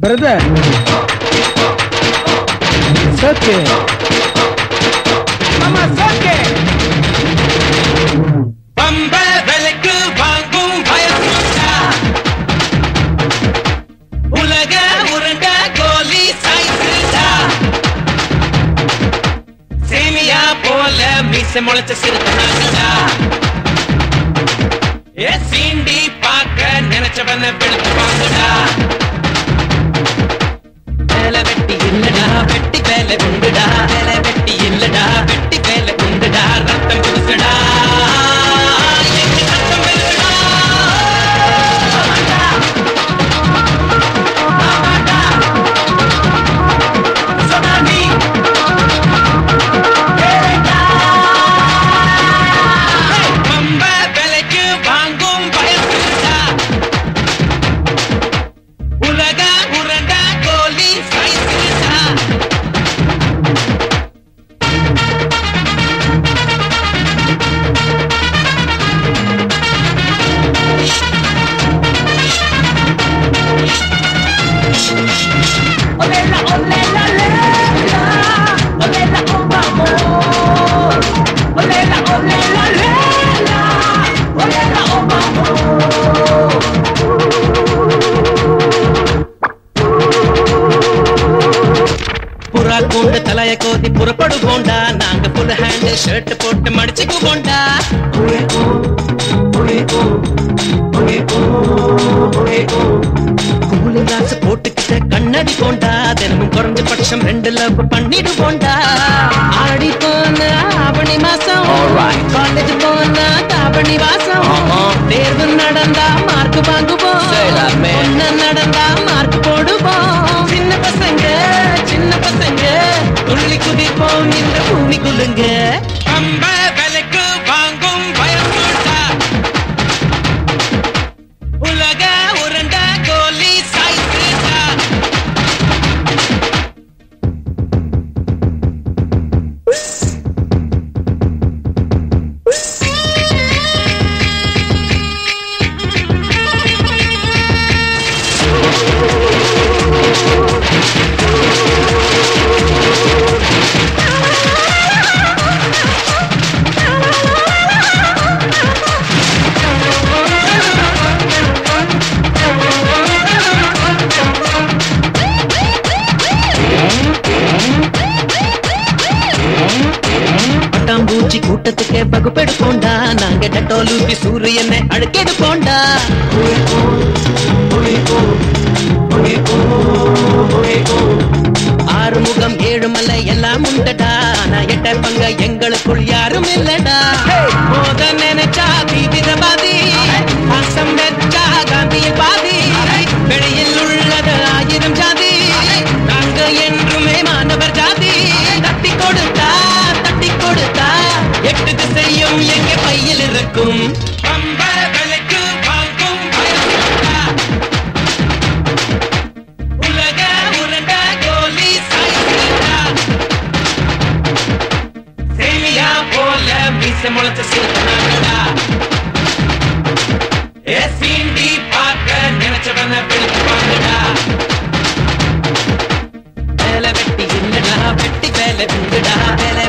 Brother okay மாமா okay பம்ப விலைக்கு வாங்கும் பயசுடா உலக உருண்ட கோலி சைஸ்டா சேமியா போல மீச முளைச்ச சிறுத்தனாங்கடா ஏ சீண்டி பார்க்க நினைச்சவன வெளுத்து வாங்கடா கோதி புறப்படுவோண்டா நாங்க புல் ஹேண்ட் ஷர்ட் போட்டு மடிச்சுக்குவோண்டா. கூலிங் கிளாஸ் போட்டுக்கிட்ட கண்ணாடி போண்டா. தினமும் குறைஞ்சபட்சம் ரெண்டு லவ் பண்ணிடுவோண்டா. ஆடி போன ஆவணி மாசம். காலேஜ் போன தாவணி வாசம். தேர்வு நடந்தா மார்க் வாங்குவோம். பூமி குலுங்க அம்பா கூட்டத்துக்கே வகுப்பெடுப்போண்டா நாங்க டட்டோல் ஊத்தி சூரியனை அழுக்கெடுப்போண்டா? ஆறுமுகம் ஏழுமலை எல்லாம் உண்டடா. நான் எட்ட பங்க எங்களுக்குள் யாரும் இல்லடா. கையில் இருக்கும். முளைச்ச சிறுத்தா ஏ பார்க்க நினைச்சவன வெளுத்து வாங்கடா வேலை வெட்டி இல்லடா வெட்டி வேலை உண்டுடா வேலை